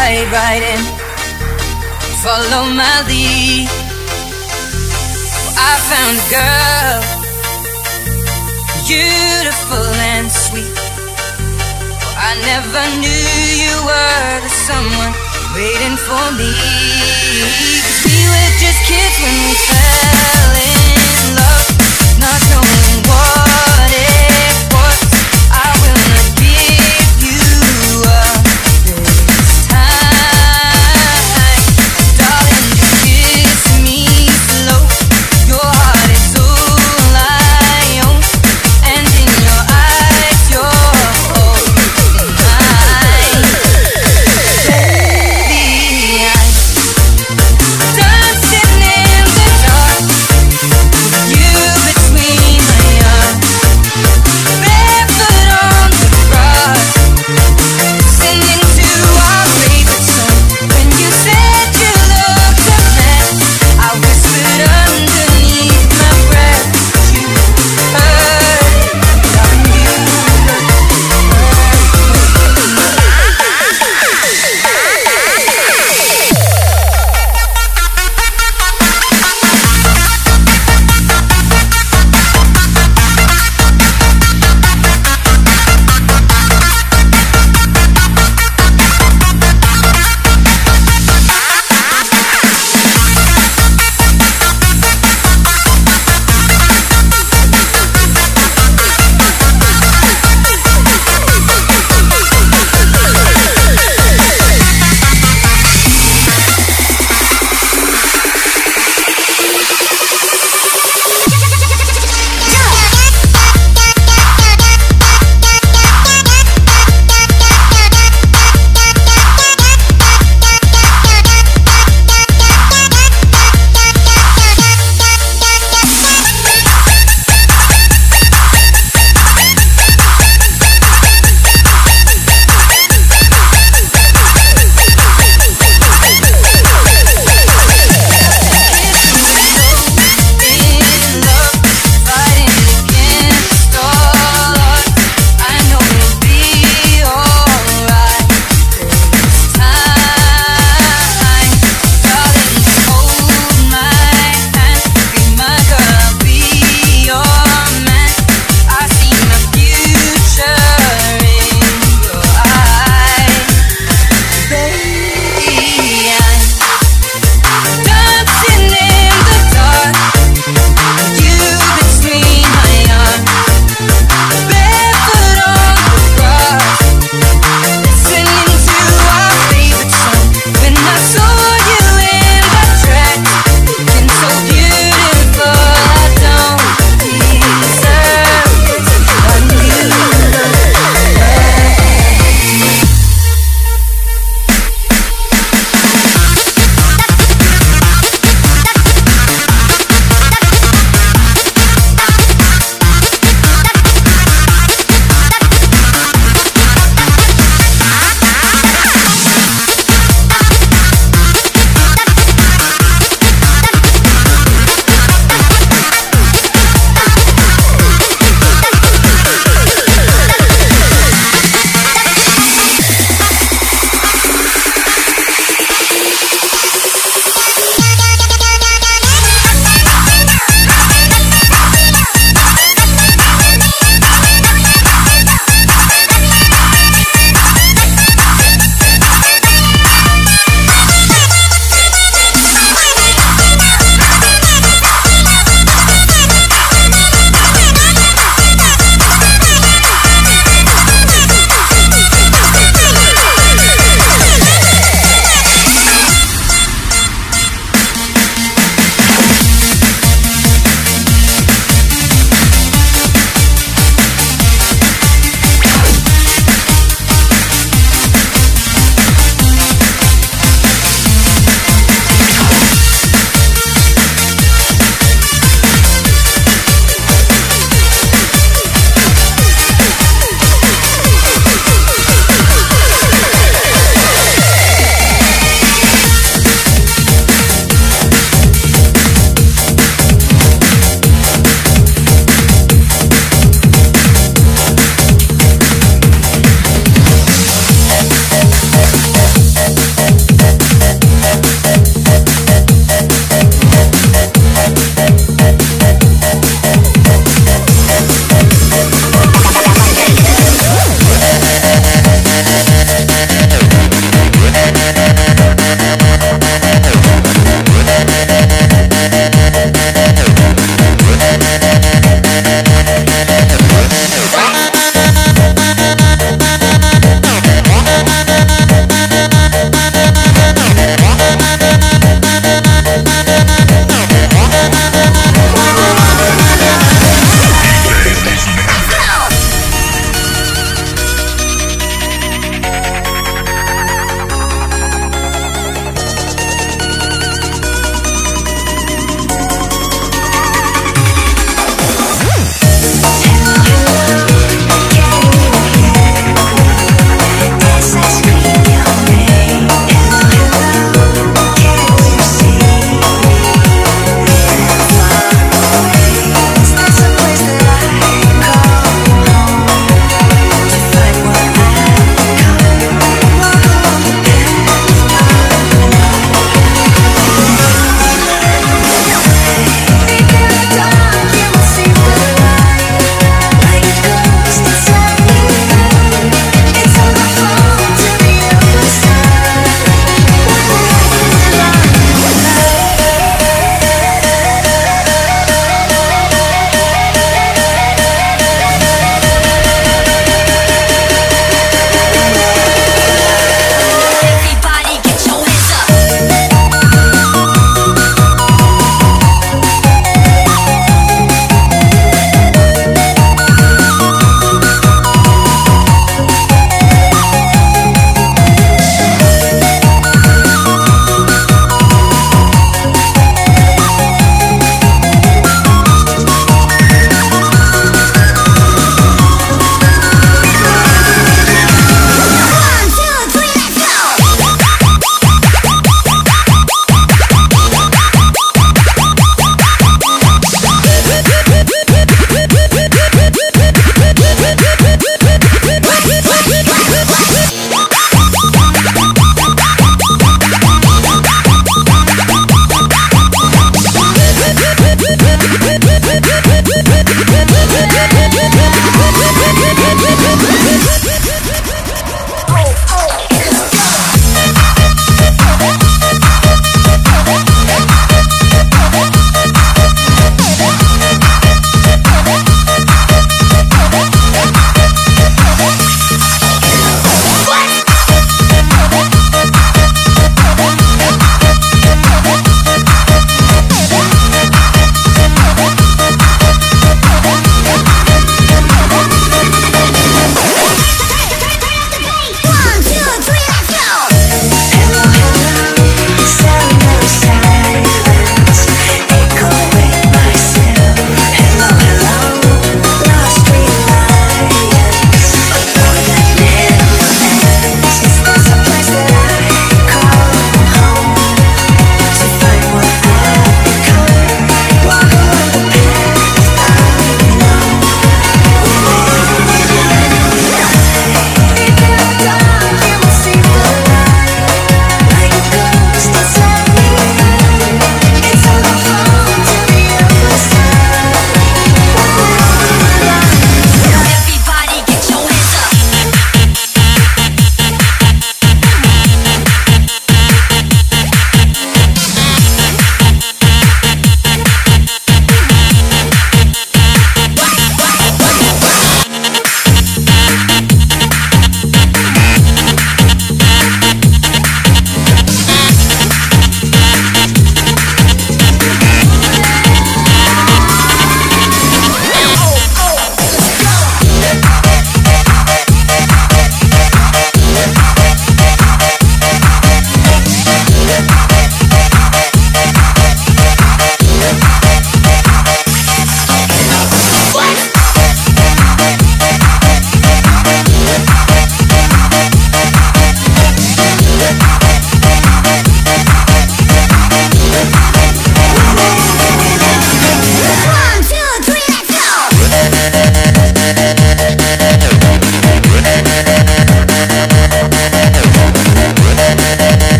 dive right in. Follow my lead. I found a girl, beautiful and sweet. I never knew you were the someone waiting for me. We were just kids when we fell in love, not knowing what it.